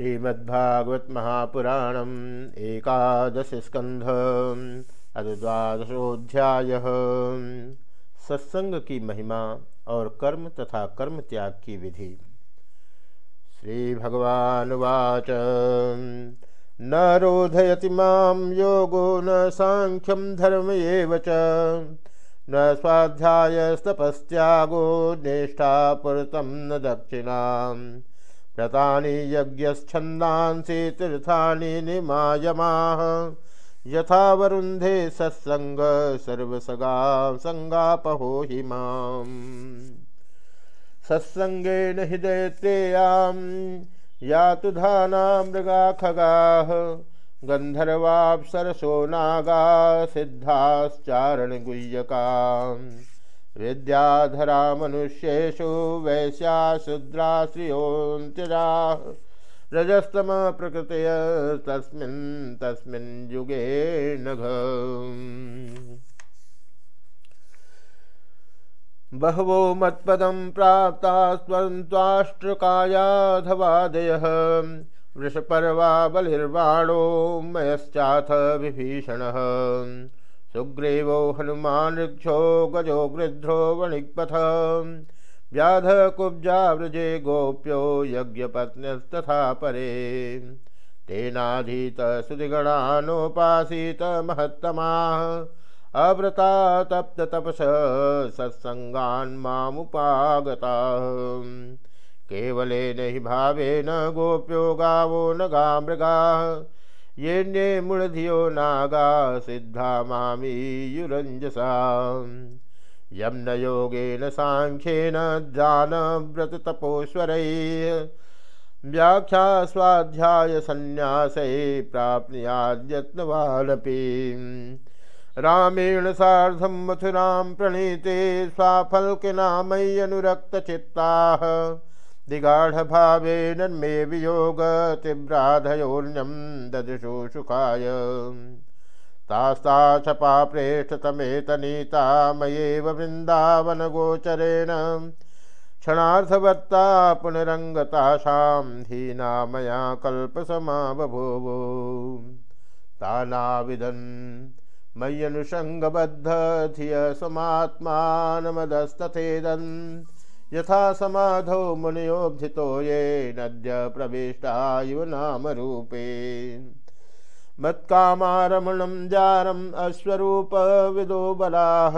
श्रीमद्भागवत महापुराणम एकादश स्कंध अद द्वादशोध्याय सत्संग की महिमा और कर्म तथा कर्म त्याग की विधि। श्री भगवान वाच न रोधयति माम योगो, न सांख्यम धर्म एव न स्वाध्याय तपस्त्यागो निष्ठा पुरतम न दक्षिणा व्रतानि यज्ञच्छन्दांसि तीर्थानि निमायमाः। यथा वरुन्धे सत्सङ्ग सर्वसगा सङ्गापहो हि माम्। हृदयत्रेयां यातु धाना मृगा खगाः गन्धर्वाप्सरसो नागा सिद्धाश्चारणगुह्यकाम्। विद्याधरा मनुष्येषु वैश्या शूद्रा श्रियोन्त्यजा रजस्तम प्रकृतय तस्मिन् तस्मिन् युगे नघ। बहवो मत्पदं प्राप्ता स्वन्त्वाष्ट्रकायाधवादयः वृषपर्वा बलिर्वाणो मयश्चाथ विभीषणः। सुग्रीवो हनुमानृक्षो गजो गृध्रो वणिक्पथ। व्याध कुब्जा व्रजे गोप्यो यज्ञपत्न्यस्तथा परे। तेनाधीत सुदिगणानोपासीत महत्तमाः। अव्रता तप्त तपस सत्सङ्गान् मामुपागताः। केवलेन हि भावेन गोप्यो गावो न गामृगाः ये ने मूढ़धियो नागा सिद्धा मामीयुरंजसा यम न योगेन सांख्येन ध्यान व्रत तपोस्वर व्याख्या स्वाध्याय संन्यासै प्राप्नुयाद्यत्नवानपि। रामेण सार्धं मथुरां प्रणीते स्वाफल्किनामय्यनुरक्तचित्ताः दिगाढभावेन मे वियोगतिभ्राधयोन्यं ददृशो सुखाय तास्ताक्षपा प्रेष्ठतमेतनीता मयेव वृन्दावनगोचरेण क्षणार्थवत्ता पुनरङ्गताशां हीना मया कल्पसमा बभूवो तानाविदन् मय्यनुषङ्गबद्ध धिय समात्मानमदस्तथेदन् यथा समाधौ मुनियोब्धितो ये नद्य प्रविष्टा इव नाम रूपे। मत्कामारमणं जारम् अश्वरूपविदो बलाः,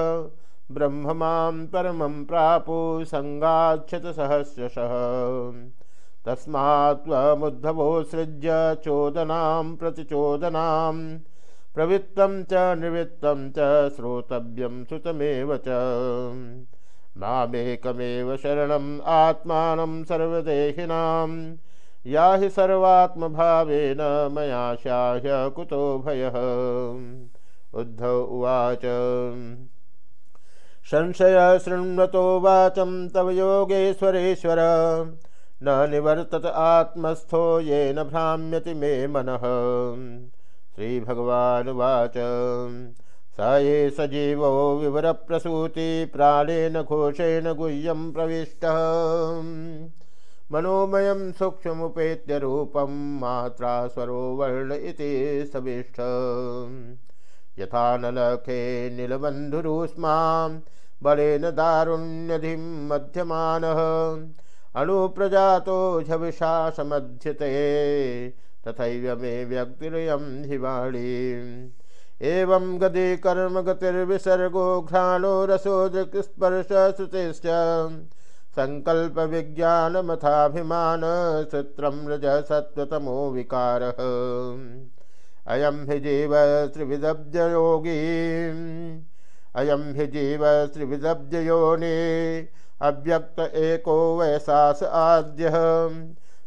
ब्रह्म माँ परमं प्रापु सङ्गाच्छतसहस्रशः तस्मात् त्वमुद्धवोत्सृज्य चोदनां प्रतिचोदनां, प्रवृत्तं च निवृत्तं च श्रोतव्यं श्रुतमेव च। मामेकमेव शरणम् आत्मानं सर्वदेहिनां या हि सर्वात्मभावेन मया शाह्य कुतो भयः। उद्धव उवाच। संशय शृण्वतो वाचं तव योगेश्वरेश्वर। न निवर्तत आत्मस्थो येन भ्राम्यति मे मनः। श्रीभगवानुवाच। स ये सजीवो विवरप्रसूति, प्राणेन घोषेण गुह्यं प्रविष्टः। मनोमयं सूक्ष्ममुपेत्य रूपं मात्रा स्वरो वर्ण इति सविष्ठ यथा नलखे नीलबन्धुरुष्मां बलेन दारुण्यधिं मध्यमानः। अणुप्रजातो झविषा समध्यते तथैव मे व्यक्तिरयं हिवाणी एवं गदे कर्म गतिर्विसर्गो घ्राणो रसो दृक्स्पर्श श्रुतिश्च संकल्प विज्ञानमथाभिमान सूत्रं रज सत्वतमो विकारः। अयं हि जीव त्रिविदब्जयोगी अयं हि जीव त्रिविदब्जयोनि अव्यक्त एको वैसास आद्यः।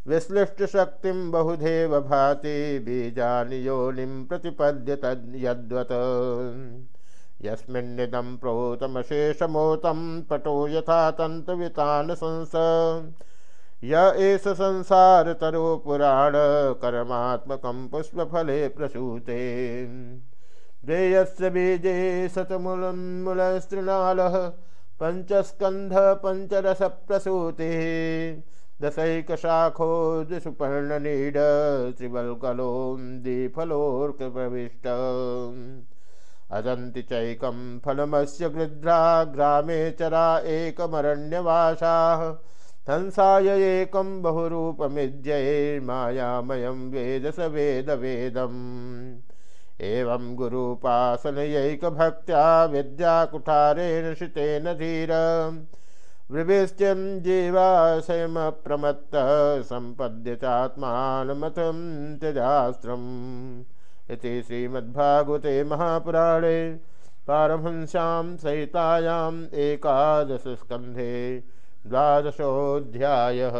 विश्लिष्टशक्तिं बहुधेव भाति बीजानि योनिं प्रतिपद्य तद्यद्वत्। यस्मिन्निदं प्रोतमशेषमोतं पटो यथा तन्तुवितान् संस। य एष संसारतरो पुराण कर्मात्मकं पुष्पफले प्रसूते। देयस्य बीजे शतमुलन्मुलस्तृणालः पञ्चस्कन्ध पञ्चरसप्रसूतिः। दशैकशाखो सुपर्णनीड त्रिवल्कलोन्दीफलोर्कप्रविष्ट अदन्ति चैकं फलमस्य गृध्रा, ग्रामे चरा एकमरण्यवासाः। हंसाय वेद स वेद वेदवेदम् एवं गुरुपासनयैकभक्त्या विद्याकुठारेण शितेन धीर। वृभिश्चिं जीवाशयमप्रमत्तः सम्पद्य चात्मानमतम त्यजास्त्रम्। इति श्रीमद्भागवते महापुराणे पारमहंस्यां सहितायाम् एकादशस्कन्धे द्वादशोऽध्यायः।